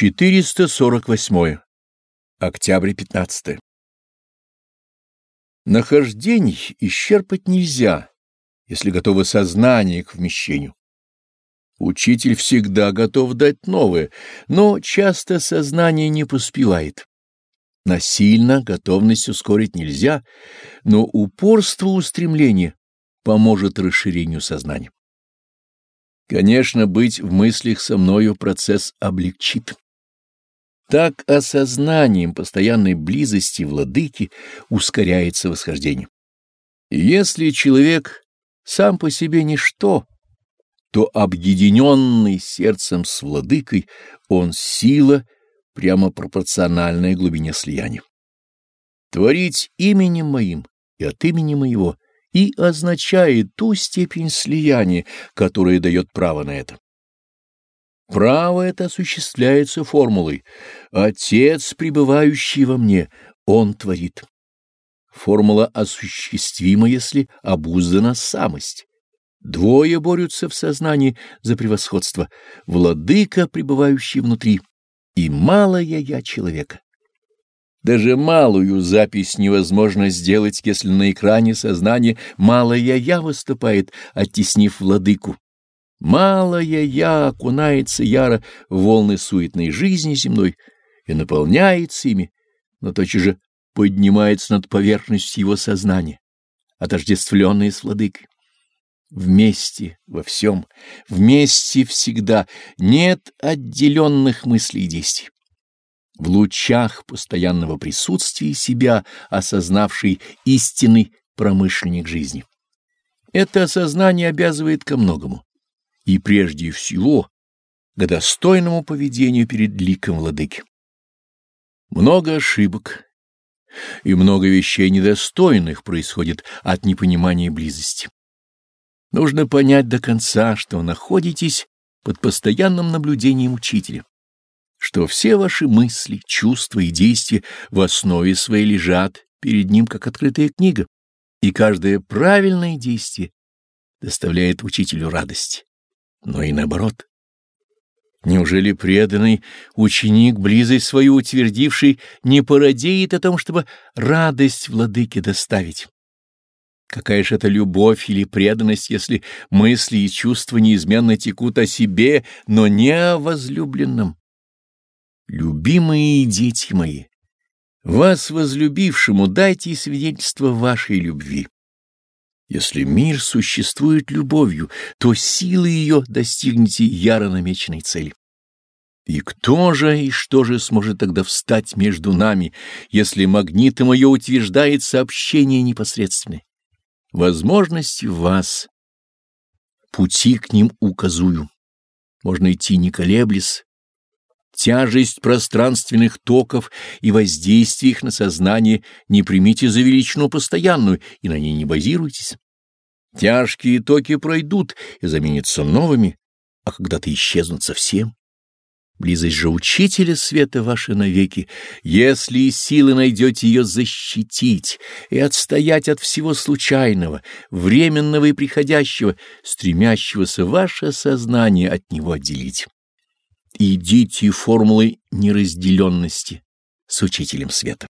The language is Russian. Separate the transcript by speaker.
Speaker 1: 448. Октябрь 15. Нахождений исчерпать нельзя, если готово сознание к вмещению. Учитель всегда готов дать новое, но часто сознание не поспевает. Насильно готовность ускорить нельзя, но упорство устремления поможет расширению сознания. Конечно, быть в мыслях со мною процесс облегчит. Так осознанием постоянной близости владыки ускоряется восхождение. если человек сам по себе ничто, то объединенный сердцем с владыкой он сила, прямо пропорциональная глубине слияния. Творить именем моим и от имени моего — и означает ту степень слияния, которая дает право на это. Право это осуществляется формулой «Отец, пребывающий во мне, Он творит». Формула осуществима, если обуздана самость. Двое борются в сознании за превосходство — владыка, пребывающий внутри, и малое я человека. Даже малую запись невозможно сделать, если на экране сознания малая я выступает, оттеснив владыку. Малая я окунается яро в волны суетной жизни земной и наполняется ими, но тотчас же поднимается над поверхностью его сознания, отождествленное с владыкой. Вместе во всем, вместе всегда нет отделенных мыслей и действий в лучах постоянного присутствия себя, осознавший истинный промышленник жизни. Это осознание обязывает ко многому, и прежде всего к достойному поведению перед ликом владыки. Много ошибок и много вещей недостойных происходит от непонимания близости. Нужно понять до конца, что находитесь под постоянным наблюдением учителя что все ваши мысли, чувства и действия в основе своей лежат перед ним, как открытая книга, и каждое правильное действие доставляет учителю радость, но и наоборот. Неужели преданный ученик, близость свою утвердивший, не породеет о том, чтобы радость владыке доставить? Какая же это любовь или преданность, если мысли и чувства неизменно текут о себе, но не о возлюбленном? Любимые дети мои, вас возлюбившему дайте свидетельство вашей любви. Если мир существует любовью, то силы ее достигнете яро намеченной цели. И кто же и что же сможет тогда встать между нами, если магнитом ее утверждает сообщение непосредственное? Возможности вас. Пути к ним указую. Можно идти не колеблясь, тяжесть пространственных токов и воздействие их на сознание не примите за величину постоянную и на ней не базируйтесь. Тяжкие токи пройдут и заменятся новыми, а когда-то исчезнут совсем. Близость же учителя света ваши навеки, если силы найдете ее защитить и отстоять от всего случайного, временного и приходящего, стремящегося ваше сознание от него отделить идите формулой неразделенности с учителем света.